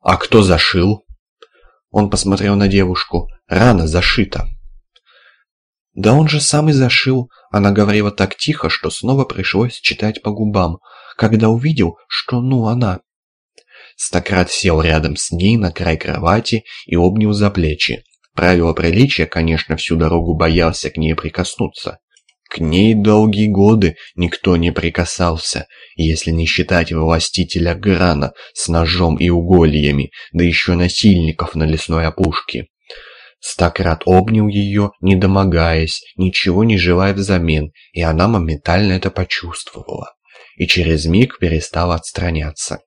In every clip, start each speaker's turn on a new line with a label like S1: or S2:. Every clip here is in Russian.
S1: «А кто зашил?» Он посмотрел на девушку. «Рана зашита». «Да он же сам и зашил», — она говорила так тихо, что снова пришлось читать по губам, когда увидел, что ну она. Стократ сел рядом с ней на край кровати и обнял за плечи. Правило приличия, конечно, всю дорогу боялся к ней прикоснуться. К ней долгие годы никто не прикасался, если не считать властителя Грана с ножом и угольями, да еще насильников на лесной опушке. Стократ обнял ее, не домогаясь, ничего не желая взамен, и она моментально это почувствовала. И через миг перестала отстраняться.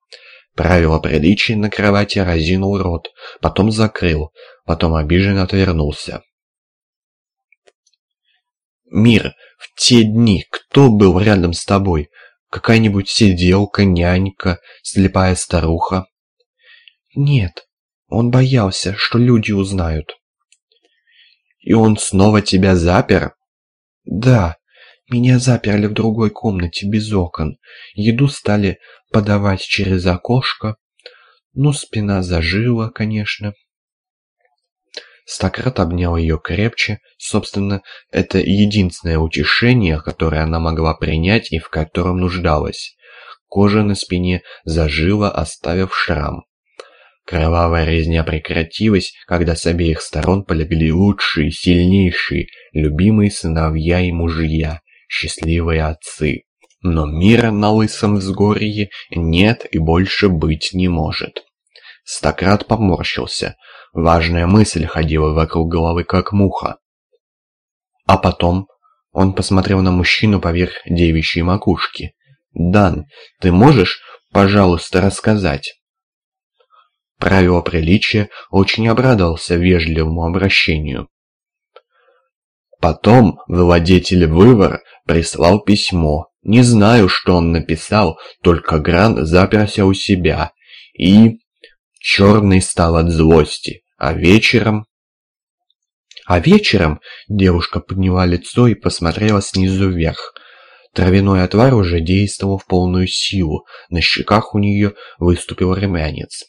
S1: Правило приличия на кровати разинул рот, потом закрыл, потом обиженно отвернулся. «Мир, в те дни кто был рядом с тобой? Какая-нибудь сиделка, нянька, слепая старуха?» «Нет, он боялся, что люди узнают». «И он снова тебя запер?» «Да, меня заперли в другой комнате без окон. Еду стали подавать через окошко. Ну, спина зажила, конечно». Стократ обнял ее крепче. Собственно, это единственное утешение, которое она могла принять и в котором нуждалась. Кожа на спине зажила, оставив шрам. Кровавая резня прекратилась, когда с обеих сторон полегли лучшие, сильнейшие, любимые сыновья и мужья, счастливые отцы. Но мира на лысом взгорье нет и больше быть не может. Стократ поморщился. Важная мысль ходила вокруг головы, как муха. А потом он посмотрел на мужчину поверх девичьей макушки. «Дан, ты можешь, пожалуйста, рассказать?» Правило приличия очень обрадовался вежливому обращению. Потом владетель вывора прислал письмо. Не знаю, что он написал, только Гран заперся у себя. И... Черный стал от злости. А вечером... А вечером девушка подняла лицо и посмотрела снизу вверх. Травяной отвар уже действовал в полную силу, на щеках у нее выступил румянец.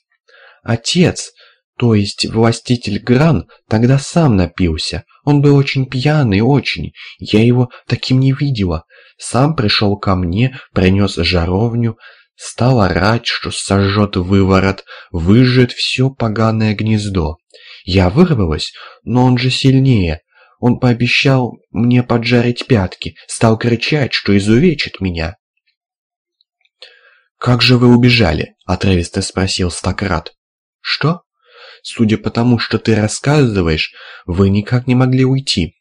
S1: Отец, то есть властитель Гран, тогда сам напился. Он был очень пьяный, очень. Я его таким не видела. Сам пришел ко мне, принес жаровню, стал орать, что сожжет выворот, выжжет все поганое гнездо. Я вырвалась, но он же сильнее. Он пообещал мне поджарить пятки, стал кричать, что изувечит меня. «Как же вы убежали?» – отрывисто спросил Стократ. «Что?» «Судя по тому, что ты рассказываешь, вы никак не могли уйти».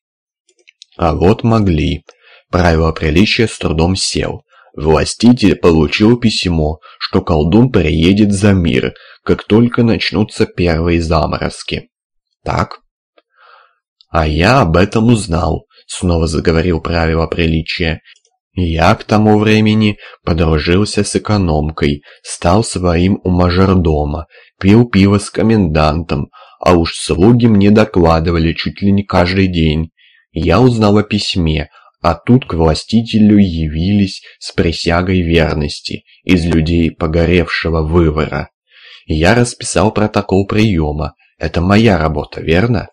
S1: «А вот могли». Правило приличия с трудом сел. Властитель получил письмо, что колдун приедет за мир, как только начнутся первые заморозки. Так? А я об этом узнал, снова заговорил правило приличия. Я к тому времени подружился с экономкой, стал своим у мажордома, пил пиво с комендантом, а уж слуги мне докладывали чуть ли не каждый день. Я узнал о письме, а тут к властителю явились с присягой верности из людей погоревшего вывора. Я расписал протокол приема, это моя работа, верно?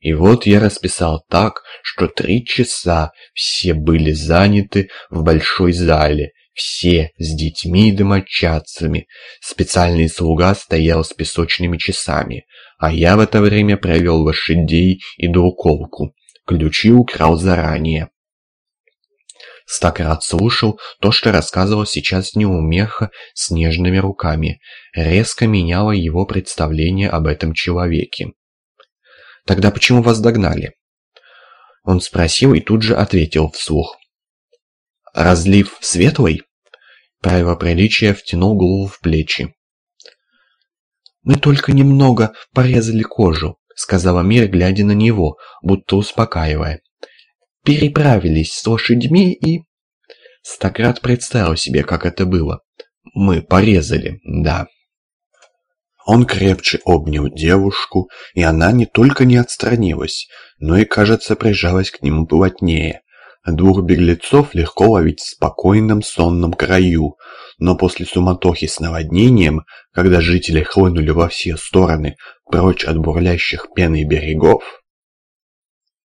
S1: И вот я расписал так, что три часа все были заняты в большой зале, все с детьми и домочадцами. Специальный слуга стоял с песочными часами, а я в это время провел лошадей и двуколку. Ключи украл заранее. Стократ слушал то, что рассказывал сейчас неумеха с нежными руками. Резко меняло его представление об этом человеке. «Тогда почему вас догнали?» Он спросил и тут же ответил вслух. «Разлив светлый?» Правило приличия втянул голову в плечи. «Мы только немного порезали кожу», — сказала Мир, глядя на него, будто успокаивая переправились с лошадьми и... Стократ представил себе, как это было. Мы порезали, да. Он крепче обнял девушку, и она не только не отстранилась, но и, кажется, прижалась к нему плотнее. Двух беглецов легко ловить в спокойном сонном краю, но после суматохи с наводнением, когда жители хлынули во все стороны, прочь от бурлящих пеной берегов,